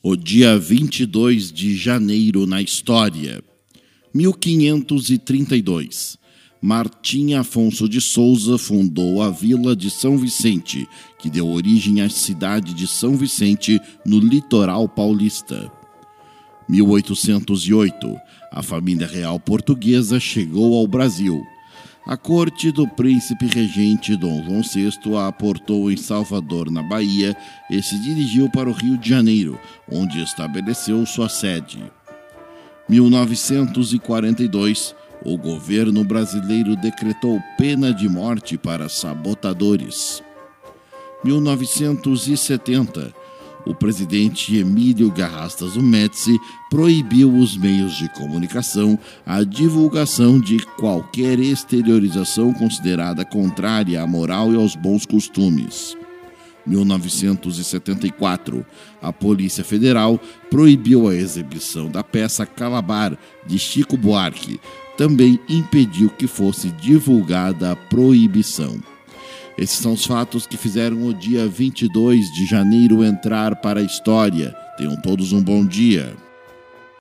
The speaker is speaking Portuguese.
O dia 22 de janeiro na história. 1532. Martim Afonso de Souza fundou a vila de São Vicente, que deu origem à cidade de São Vicente, no litoral paulista. 1808. A família real portuguesa chegou ao Brasil. A corte do príncipe regente Dom João VI a aportou em Salvador, na Bahia, e se dirigiu para o Rio de Janeiro, onde estabeleceu sua sede. 1942, o governo brasileiro decretou pena de morte para sabotadores. 1970, o presidente Emílio Garrastas Médici proibiu os meios de comunicação a divulgação de qualquer exteriorização considerada contrária à moral e aos bons costumes. 1974, a Polícia Federal proibiu a exibição da peça Calabar, de Chico Buarque. Também impediu que fosse divulgada a proibição. Esses são os fatos que fizeram o dia 22 de janeiro entrar para a história. Tenham todos um bom dia.